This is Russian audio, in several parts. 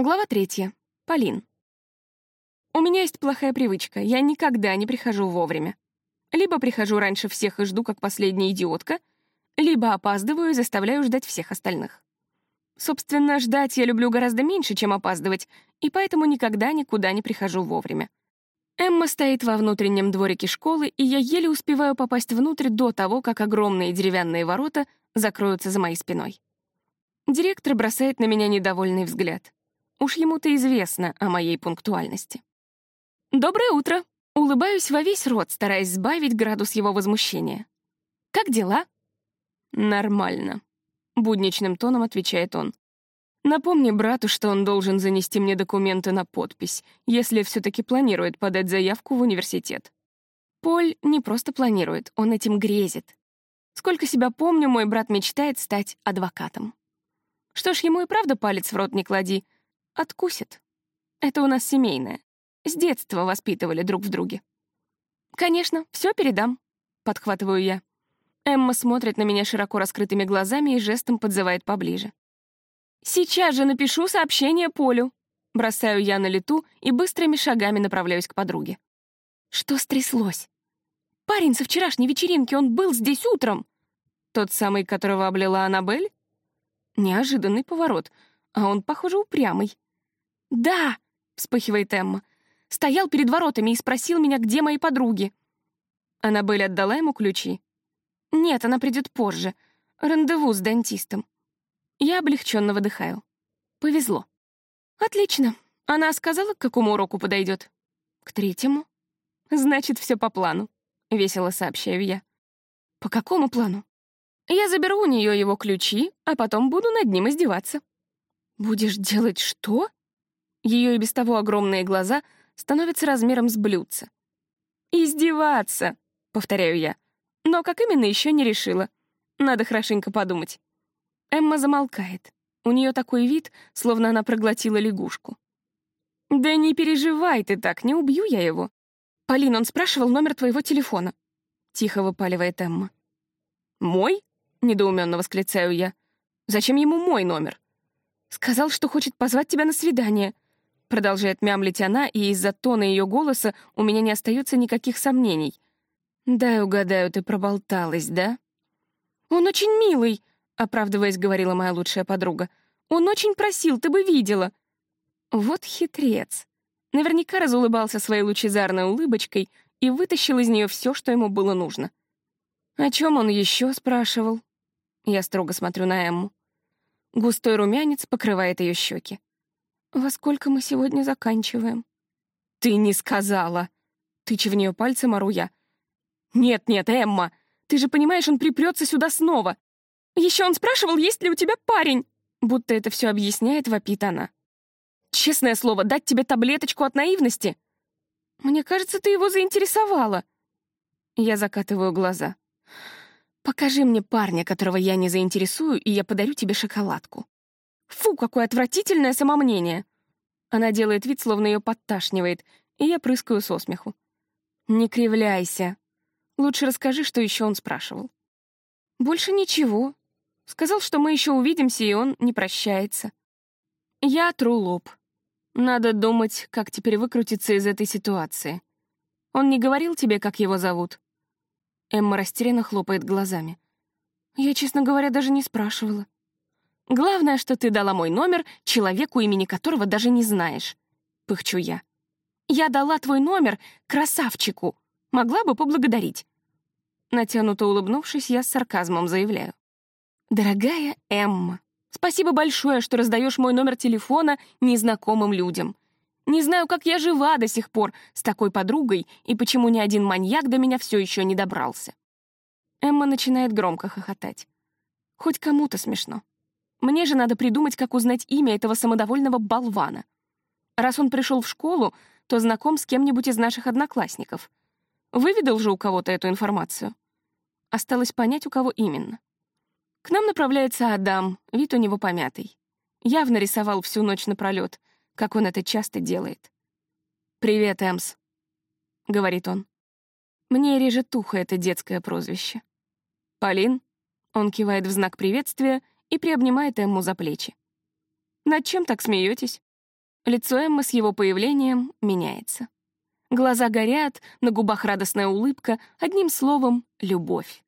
Глава третья. Полин. У меня есть плохая привычка. Я никогда не прихожу вовремя. Либо прихожу раньше всех и жду, как последняя идиотка, либо опаздываю и заставляю ждать всех остальных. Собственно, ждать я люблю гораздо меньше, чем опаздывать, и поэтому никогда никуда не прихожу вовремя. Эмма стоит во внутреннем дворике школы, и я еле успеваю попасть внутрь до того, как огромные деревянные ворота закроются за моей спиной. Директор бросает на меня недовольный взгляд. Уж ему-то известно о моей пунктуальности. «Доброе утро!» Улыбаюсь во весь рот, стараясь сбавить градус его возмущения. «Как дела?» «Нормально», — будничным тоном отвечает он. «Напомни брату, что он должен занести мне документы на подпись, если все-таки планирует подать заявку в университет». Поль не просто планирует, он этим грезит. Сколько себя помню, мой брат мечтает стать адвокатом. Что ж, ему и правда палец в рот не клади — Откусит. Это у нас семейное. С детства воспитывали друг в друге. «Конечно, все передам», — подхватываю я. Эмма смотрит на меня широко раскрытыми глазами и жестом подзывает поближе. «Сейчас же напишу сообщение Полю», — бросаю я на лету и быстрыми шагами направляюсь к подруге. Что стряслось? Парень со вчерашней вечеринки, он был здесь утром. Тот самый, которого облила Аннабель? Неожиданный поворот, а он, похоже, упрямый. «Да!» — вспыхивает Эмма. «Стоял перед воротами и спросил меня, где мои подруги». Аннабель отдала ему ключи. «Нет, она придет позже. Рандеву с дантистом». Я облегченно выдыхаю. Повезло. «Отлично. Она сказала, к какому уроку подойдет?» «К третьему». «Значит, все по плану», — весело сообщаю я. «По какому плану?» «Я заберу у нее его ключи, а потом буду над ним издеваться». «Будешь делать что?» Ее и без того огромные глаза становятся размером с блюдца. «Издеваться», — повторяю я. Но как именно, еще не решила. Надо хорошенько подумать. Эмма замолкает. У нее такой вид, словно она проглотила лягушку. «Да не переживай ты так, не убью я его». «Полин, он спрашивал номер твоего телефона», — тихо выпаливает Эмма. «Мой?» — недоуменно восклицаю я. «Зачем ему мой номер?» «Сказал, что хочет позвать тебя на свидание», Продолжает мямлить она, и из-за тона ее голоса у меня не остается никаких сомнений. «Дай угадаю, ты проболталась, да?» «Он очень милый», — оправдываясь, говорила моя лучшая подруга. «Он очень просил, ты бы видела». Вот хитрец. Наверняка разулыбался своей лучезарной улыбочкой и вытащил из нее все, что ему было нужно. О чем он еще спрашивал? Я строго смотрю на Эмму. Густой румянец покрывает ее щеки. «Во сколько мы сегодня заканчиваем?» «Ты не сказала!» Тыча в нее пальцем, ору я. «Нет-нет, Эмма, ты же понимаешь, он припрется сюда снова. Еще он спрашивал, есть ли у тебя парень!» Будто это все объясняет, вопит она. «Честное слово, дать тебе таблеточку от наивности?» «Мне кажется, ты его заинтересовала». Я закатываю глаза. «Покажи мне парня, которого я не заинтересую, и я подарю тебе шоколадку». Фу, какое отвратительное самомнение. Она делает вид, словно ее подташнивает, и я прыскаю со смеху. Не кривляйся. Лучше расскажи, что еще он спрашивал. Больше ничего. Сказал, что мы еще увидимся, и он не прощается. Я тру лоб. Надо думать, как теперь выкрутиться из этой ситуации. Он не говорил тебе, как его зовут? Эмма растерянно хлопает глазами. Я, честно говоря, даже не спрашивала. Главное, что ты дала мой номер человеку, имени которого даже не знаешь. Пыхчу я. Я дала твой номер красавчику. Могла бы поблагодарить. Натянуто улыбнувшись, я с сарказмом заявляю. Дорогая Эмма, спасибо большое, что раздаешь мой номер телефона незнакомым людям. Не знаю, как я жива до сих пор с такой подругой и почему ни один маньяк до меня все еще не добрался. Эмма начинает громко хохотать. Хоть кому-то смешно. Мне же надо придумать, как узнать имя этого самодовольного болвана. Раз он пришел в школу, то знаком с кем-нибудь из наших одноклассников. Выведал же у кого-то эту информацию. Осталось понять, у кого именно. К нам направляется Адам, вид у него помятый. Явно рисовал всю ночь напролёт, как он это часто делает. «Привет, Эмс», — говорит он. Мне режет ухо это детское прозвище. «Полин?» — он кивает в знак приветствия и приобнимает Эмму за плечи. «Над чем так смеетесь? Лицо Эммы с его появлением меняется. Глаза горят, на губах радостная улыбка, одним словом — любовь.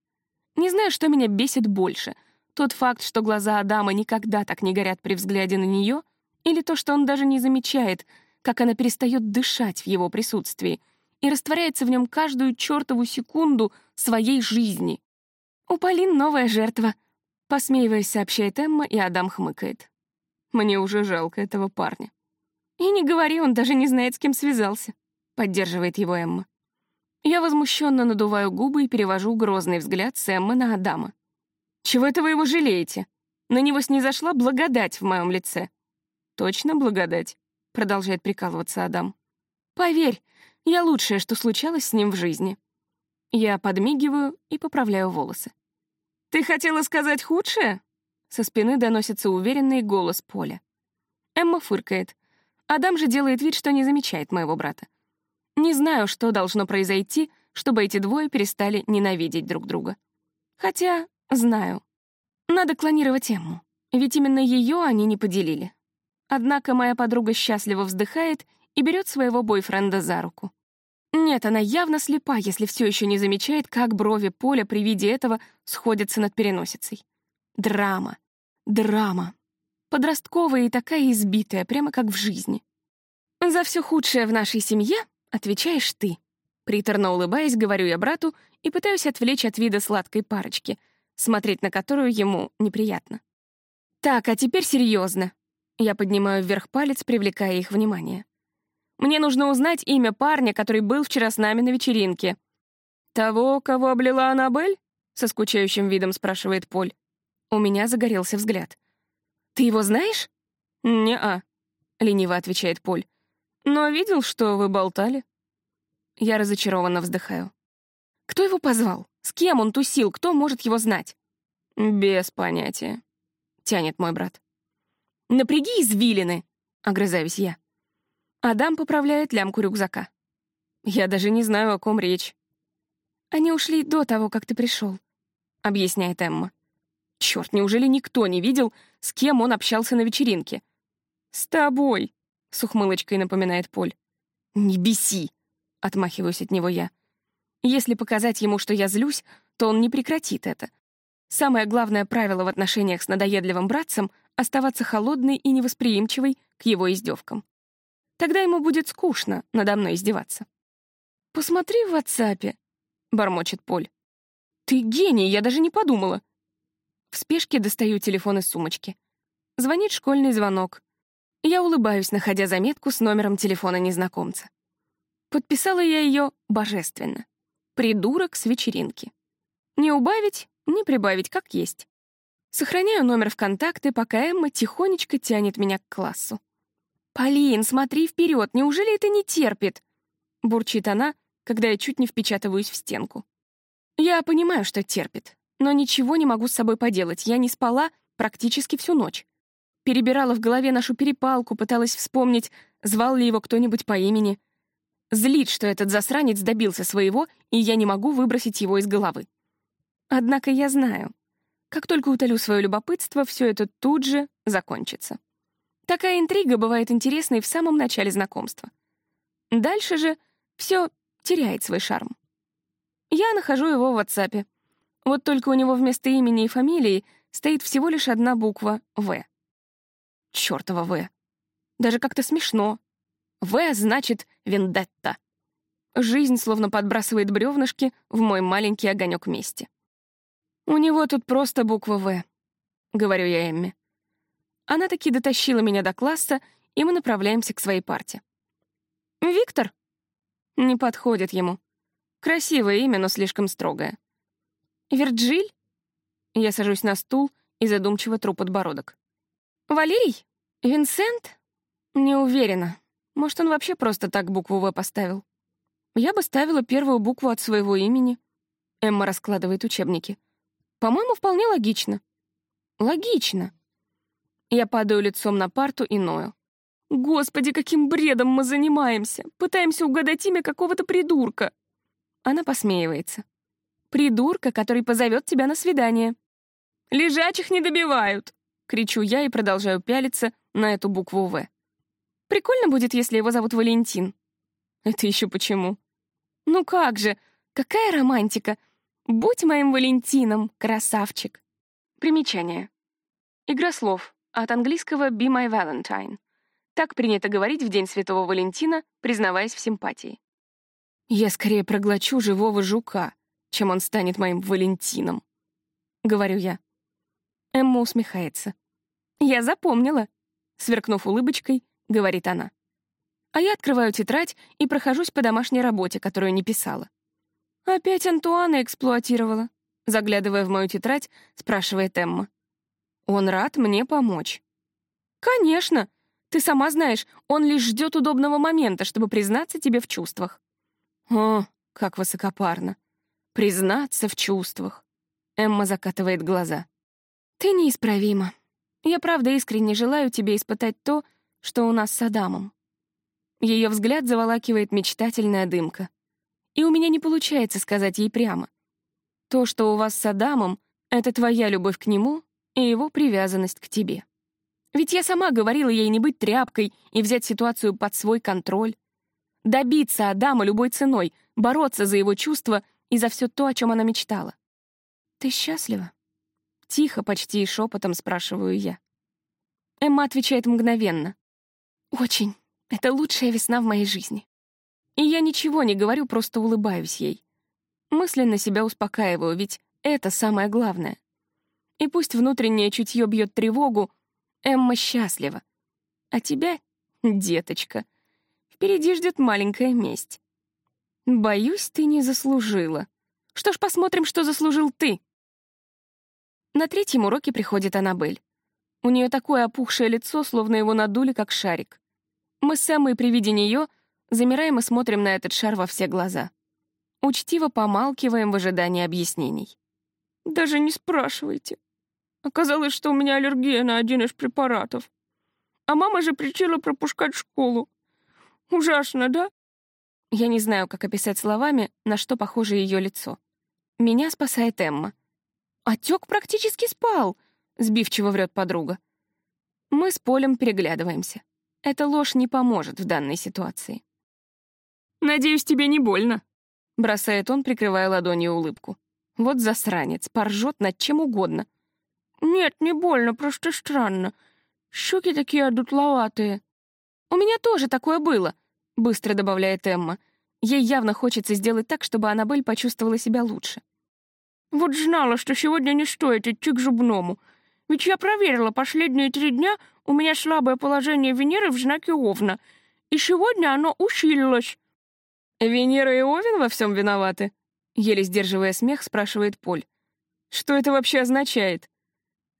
Не знаю, что меня бесит больше — тот факт, что глаза Адама никогда так не горят при взгляде на нее, или то, что он даже не замечает, как она перестает дышать в его присутствии и растворяется в нем каждую чертову секунду своей жизни. «У Полин новая жертва», — посмеиваясь, сообщает Эмма, и Адам хмыкает. «Мне уже жалко этого парня». «И не говори, он даже не знает, с кем связался», — поддерживает его Эмма. Я возмущенно надуваю губы и перевожу грозный взгляд с Эммы на Адама. Чего это вы его жалеете? На него снизошла благодать в моем лице. Точно благодать, продолжает прикалываться Адам. Поверь, я лучшее, что случалось с ним в жизни. Я подмигиваю и поправляю волосы. Ты хотела сказать худшее? Со спины доносится уверенный голос Поля. Эмма фыркает. Адам же делает вид, что не замечает моего брата. Не знаю, что должно произойти, чтобы эти двое перестали ненавидеть друг друга. Хотя Знаю. Надо клонировать Эмму, ведь именно ее они не поделили. Однако моя подруга счастливо вздыхает и берет своего бойфренда за руку. Нет, она явно слепа, если все еще не замечает, как брови Поля при виде этого сходятся над переносицей. Драма. Драма. Подростковая и такая избитая, прямо как в жизни. «За все худшее в нашей семье отвечаешь ты». Приторно улыбаясь, говорю я брату и пытаюсь отвлечь от вида сладкой парочки — смотреть на которую ему неприятно. «Так, а теперь серьезно. Я поднимаю вверх палец, привлекая их внимание. «Мне нужно узнать имя парня, который был вчера с нами на вечеринке». «Того, кого облила Аннабель?» — со скучающим видом спрашивает Поль. У меня загорелся взгляд. «Ты его знаешь?» «Не-а», — лениво отвечает Поль. «Но видел, что вы болтали». Я разочарованно вздыхаю. «Кто его позвал?» С кем он тусил, кто может его знать? Без понятия, тянет мой брат. Напряги извилины, огрызаюсь я. Адам поправляет лямку рюкзака. Я даже не знаю, о ком речь. Они ушли до того, как ты пришел, объясняет Эмма. Черт, неужели никто не видел, с кем он общался на вечеринке? С тобой, с ухмылочкой напоминает Поль. Не беси, отмахиваюсь от него я. Если показать ему, что я злюсь, то он не прекратит это. Самое главное правило в отношениях с надоедливым братцем — оставаться холодной и невосприимчивой к его издевкам. Тогда ему будет скучно надо мной издеваться. «Посмотри в WhatsApp», — бормочет Поль. «Ты гений, я даже не подумала». В спешке достаю телефон из сумочки. Звонит школьный звонок. Я улыбаюсь, находя заметку с номером телефона незнакомца. Подписала я ее божественно. Придурок с вечеринки. Не убавить, не прибавить, как есть. Сохраняю номер в контакты, пока Эмма тихонечко тянет меня к классу. «Полин, смотри вперед, неужели это не терпит?» — бурчит она, когда я чуть не впечатываюсь в стенку. Я понимаю, что терпит, но ничего не могу с собой поделать. Я не спала практически всю ночь. Перебирала в голове нашу перепалку, пыталась вспомнить, звал ли его кто-нибудь по имени — Злит, что этот засранец добился своего, и я не могу выбросить его из головы. Однако я знаю, как только утолю свое любопытство, все это тут же закончится. Такая интрига бывает интересной в самом начале знакомства. Дальше же все теряет свой шарм. Я нахожу его в WhatsApp. Вот только у него вместо имени и фамилии стоит всего лишь одна буква «В». Чёртова «В». Даже как-то смешно. «В» значит «вендетта». Жизнь словно подбрасывает бревнышки в мой маленький огонек мести. «У него тут просто буква «В», — говорю я Эмме. Она таки дотащила меня до класса, и мы направляемся к своей парте. «Виктор?» Не подходит ему. Красивое имя, но слишком строгое. «Вирджиль?» Я сажусь на стул и задумчиво тру подбородок. «Валерий? Винсент?» Не уверена. Может, он вообще просто так букву «В» поставил? Я бы ставила первую букву от своего имени. Эмма раскладывает учебники. По-моему, вполне логично. Логично. Я падаю лицом на парту и ною. Господи, каким бредом мы занимаемся! Пытаемся угадать имя какого-то придурка. Она посмеивается. Придурка, который позовет тебя на свидание. Лежачих не добивают! Кричу я и продолжаю пялиться на эту букву «В». Прикольно будет, если его зовут Валентин. Это еще почему? Ну как же, какая романтика! Будь моим Валентином, красавчик. Примечание. Игра слов. От английского «be my Valentine». Так принято говорить в День Святого Валентина, признаваясь в симпатии. «Я скорее проглочу живого жука, чем он станет моим Валентином», — говорю я. Эмма усмехается. «Я запомнила», — сверкнув улыбочкой, говорит она. А я открываю тетрадь и прохожусь по домашней работе, которую не писала. «Опять Антуана эксплуатировала», — заглядывая в мою тетрадь, спрашивает Эмма. Он рад мне помочь. Конечно. Ты сама знаешь, он лишь ждет удобного момента, чтобы признаться тебе в чувствах. О, как высокопарно. Признаться в чувствах. Эмма закатывает глаза. Ты неисправима. Я правда искренне желаю тебе испытать то, что у нас с Адамом. Ее взгляд заволакивает мечтательная дымка. И у меня не получается сказать ей прямо. То, что у вас с Адамом, — это твоя любовь к нему и его привязанность к тебе. Ведь я сама говорила ей не быть тряпкой и взять ситуацию под свой контроль. Добиться Адама любой ценой, бороться за его чувства и за все то, о чем она мечтала. «Ты счастлива?» Тихо, почти шепотом спрашиваю я. Эмма отвечает мгновенно. «Очень. Это лучшая весна в моей жизни». И я ничего не говорю, просто улыбаюсь ей. Мысленно себя успокаиваю, ведь это самое главное. И пусть внутреннее чутье бьет тревогу, Эмма счастлива. А тебя, деточка, впереди ждет маленькая месть. Боюсь, ты не заслужила. Что ж, посмотрим, что заслужил ты. На третьем уроке приходит Аннабель. У нее такое опухшее лицо, словно его надули, как шарик. Мы с Эммой при виде нее замираем и смотрим на этот шар во все глаза. Учтиво помалкиваем в ожидании объяснений. «Даже не спрашивайте», Оказалось, что у меня аллергия на один из препаратов. А мама же причила пропускать школу. Ужасно, да? Я не знаю, как описать словами, на что похоже ее лицо. Меня спасает Эмма. «Отек практически спал», — сбивчиво врет подруга. Мы с Полем переглядываемся. Эта ложь не поможет в данной ситуации. «Надеюсь, тебе не больно», — бросает он, прикрывая ладонью улыбку. Вот засранец, поржет над чем угодно — «Нет, не больно, просто странно. Щеки такие одутловатые». «У меня тоже такое было», — быстро добавляет Эмма. Ей явно хочется сделать так, чтобы Аннабель почувствовала себя лучше. «Вот знала, что сегодня не стоит идти к зубному. Ведь я проверила, последние три дня у меня слабое положение Венеры в знаке Овна, и сегодня оно усилилось». «Венера и Овен во всем виноваты?» Еле сдерживая смех, спрашивает Поль. «Что это вообще означает?»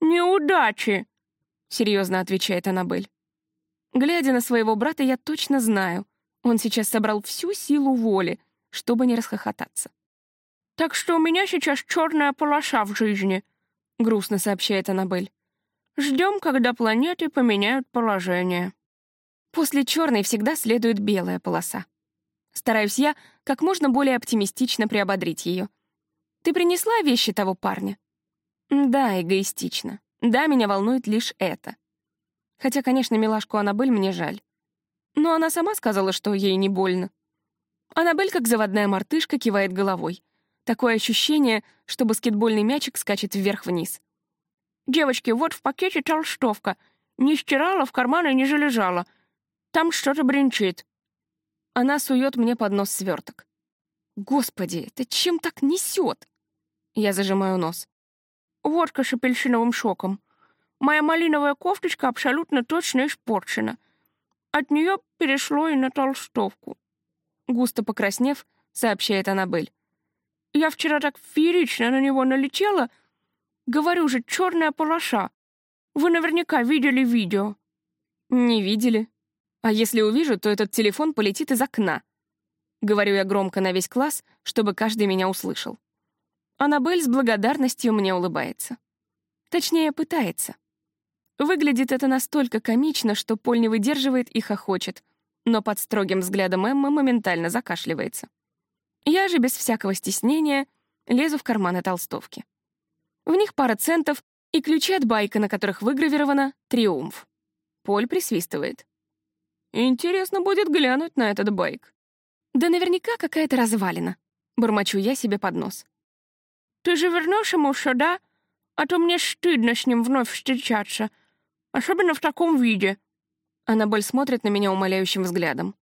«Неудачи!» — серьезно отвечает Аннабель. Глядя на своего брата, я точно знаю, он сейчас собрал всю силу воли, чтобы не расхохотаться. «Так что у меня сейчас черная полоса в жизни», — грустно сообщает Аннабель. «Ждем, когда планеты поменяют положение». После черной всегда следует белая полоса. Стараюсь я как можно более оптимистично приободрить ее. «Ты принесла вещи того парня?» Да, эгоистично. Да, меня волнует лишь это. Хотя, конечно, милашку Аннабель мне жаль. Но она сама сказала, что ей не больно. Аннабель, как заводная мартышка, кивает головой. Такое ощущение, что баскетбольный мячик скачет вверх-вниз. «Девочки, вот в пакете толстовка. Не стирала, в карманы не залежала. Там что-то бренчит». Она сует мне под нос сверток. «Господи, это чем так несет?» Я зажимаю нос. Водка с апельсиновым шоком. Моя малиновая кофточка абсолютно точно испорчена. От нее перешло и на толстовку. Густо покраснев, сообщает Аннабель. Я вчера так феерично на него налетела. Говорю же, черная полоса. Вы наверняка видели видео. Не видели. А если увижу, то этот телефон полетит из окна. Говорю я громко на весь класс, чтобы каждый меня услышал. Аннабель с благодарностью мне улыбается. Точнее, пытается. Выглядит это настолько комично, что Поль не выдерживает и хохочет, но под строгим взглядом Эммы моментально закашливается. Я же без всякого стеснения лезу в карманы толстовки. В них пара центов и ключи от байка, на которых выгравировано «Триумф». Поль присвистывает. Интересно будет глянуть на этот байк. Да наверняка какая-то развалина. Бормочу я себе под нос. Ты же вернешь ему сюда, а то мне стыдно с ним вновь встречаться. Особенно в таком виде. Аннабель смотрит на меня умоляющим взглядом.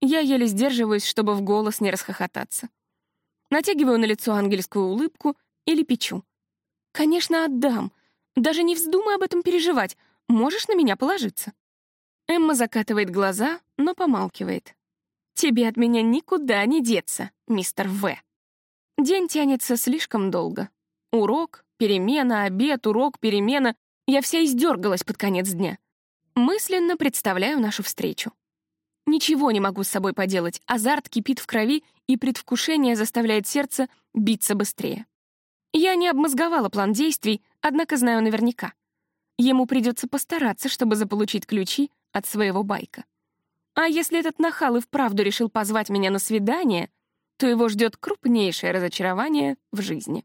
Я еле сдерживаюсь, чтобы в голос не расхохотаться. Натягиваю на лицо ангельскую улыбку или печу. «Конечно, отдам. Даже не вздумай об этом переживать. Можешь на меня положиться». Эмма закатывает глаза, но помалкивает. «Тебе от меня никуда не деться, мистер В». День тянется слишком долго. Урок, перемена, обед, урок, перемена. Я вся издергалась под конец дня. Мысленно представляю нашу встречу. Ничего не могу с собой поделать, азарт кипит в крови, и предвкушение заставляет сердце биться быстрее. Я не обмозговала план действий, однако знаю наверняка. Ему придется постараться, чтобы заполучить ключи от своего байка. А если этот нахал и вправду решил позвать меня на свидание, то его ждет крупнейшее разочарование в жизни.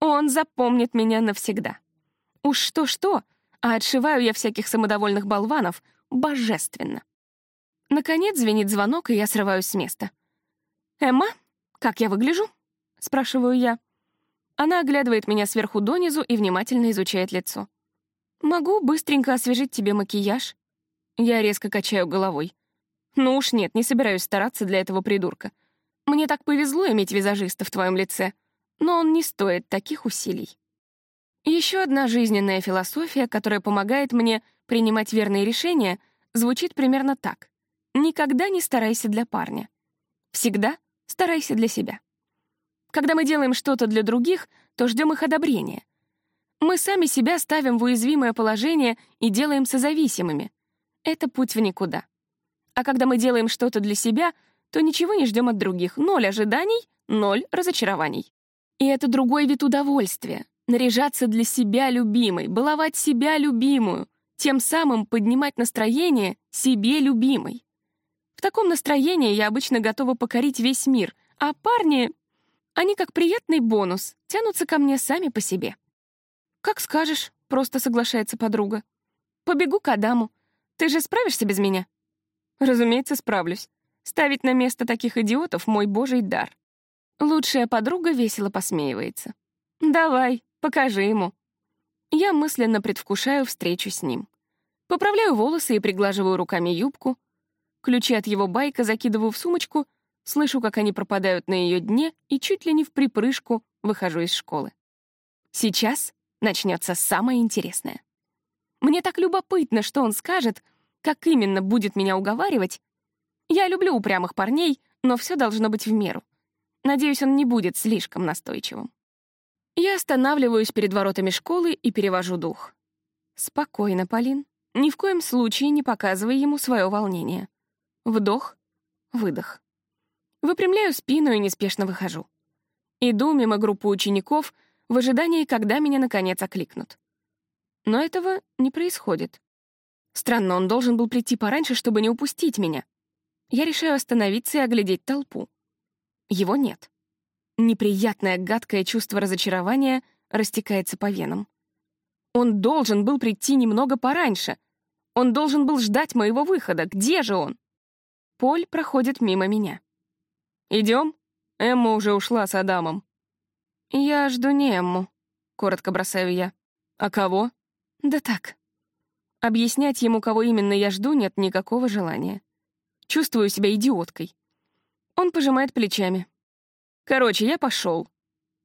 Он запомнит меня навсегда. Уж что-что, а отшиваю я всяких самодовольных болванов божественно. Наконец звенит звонок, и я срываюсь с места. «Эмма, как я выгляжу?» — спрашиваю я. Она оглядывает меня сверху донизу и внимательно изучает лицо. «Могу быстренько освежить тебе макияж?» Я резко качаю головой. «Ну уж нет, не собираюсь стараться для этого придурка. Мне так повезло иметь визажиста в твоем лице, но он не стоит таких усилий». Еще одна жизненная философия, которая помогает мне принимать верные решения, звучит примерно так. Никогда не старайся для парня. Всегда старайся для себя. Когда мы делаем что-то для других, то ждем их одобрения. Мы сами себя ставим в уязвимое положение и делаем созависимыми. Это путь в никуда. А когда мы делаем что-то для себя, то ничего не ждем от других. Ноль ожиданий, ноль разочарований. И это другой вид удовольствия. Наряжаться для себя любимой, баловать себя любимую, тем самым поднимать настроение себе любимой. В таком настроении я обычно готова покорить весь мир, а парни они, как приятный бонус, тянутся ко мне сами по себе. «Как скажешь», — просто соглашается подруга. «Побегу к Адаму. Ты же справишься без меня?» «Разумеется, справлюсь. Ставить на место таких идиотов — мой божий дар». Лучшая подруга весело посмеивается. «Давай, покажи ему». Я мысленно предвкушаю встречу с ним. Поправляю волосы и приглаживаю руками юбку. Ключи от его байка закидываю в сумочку — слышу, как они пропадают на ее дне, и чуть ли не в припрыжку выхожу из школы. Сейчас начнется самое интересное. Мне так любопытно, что он скажет, как именно будет меня уговаривать. Я люблю упрямых парней, но все должно быть в меру. Надеюсь, он не будет слишком настойчивым. Я останавливаюсь перед воротами школы и перевожу дух. Спокойно, Полин. Ни в коем случае не показывай ему свое волнение. Вдох, выдох. Выпрямляю спину и неспешно выхожу. Иду мимо группы учеников в ожидании, когда меня наконец окликнут. Но этого не происходит. Странно, он должен был прийти пораньше, чтобы не упустить меня. Я решаю остановиться и оглядеть толпу. Его нет. Неприятное, гадкое чувство разочарования растекается по венам. Он должен был прийти немного пораньше. Он должен был ждать моего выхода. Где же он? Поль проходит мимо меня. Идем? Эмма уже ушла с Адамом. Я жду не Эмму, коротко бросаю я. А кого? Да так. Объяснять ему, кого именно я жду, нет никакого желания. Чувствую себя идиоткой. Он пожимает плечами. Короче, я пошел.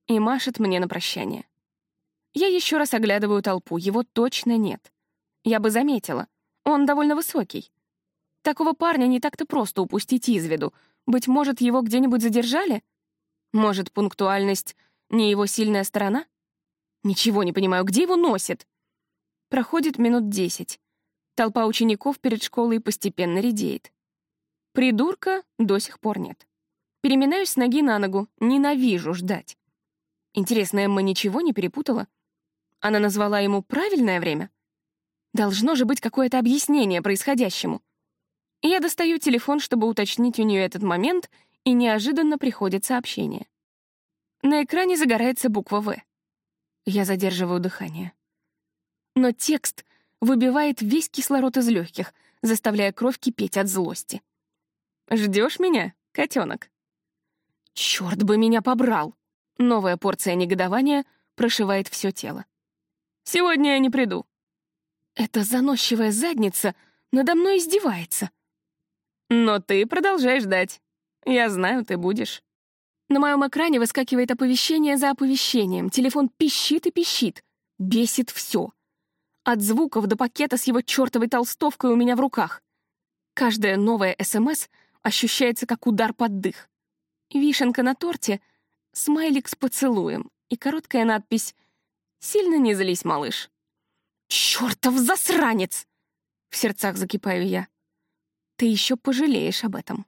И машет мне на прощание. Я еще раз оглядываю толпу, его точно нет. Я бы заметила. Он довольно высокий. Такого парня не так-то просто упустить из виду, быть может, его где-нибудь задержали? Может, пунктуальность — не его сильная сторона? Ничего не понимаю, где его носит? Проходит минут десять. Толпа учеников перед школой постепенно редеет. Придурка до сих пор нет. Переминаюсь с ноги на ногу, ненавижу ждать. Интересно, Эмма ничего не перепутала? Она назвала ему правильное время? Должно же быть какое-то объяснение происходящему. Я достаю телефон, чтобы уточнить у нее этот момент, и неожиданно приходит сообщение. На экране загорается буква «В». Я задерживаю дыхание. Но текст выбивает весь кислород из легких, заставляя кровь кипеть от злости. «Ждешь меня, котенок?» Черт бы меня побрал! Новая порция негодования прошивает все тело. «Сегодня я не приду». Эта заносчивая задница надо мной издевается. «Но ты продолжай ждать. Я знаю, ты будешь». На моем экране выскакивает оповещение за оповещением. Телефон пищит и пищит. Бесит все. От звуков до пакета с его чертовой толстовкой у меня в руках. Каждая новая СМС ощущается как удар под дых. Вишенка на торте, смайлик с поцелуем и короткая надпись «Сильно не злись, малыш». «Чертов засранец!» — в сердцах закипаю я. «Ты еще пожалеешь об этом».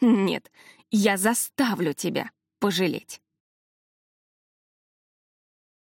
«Нет, я заставлю тебя пожалеть».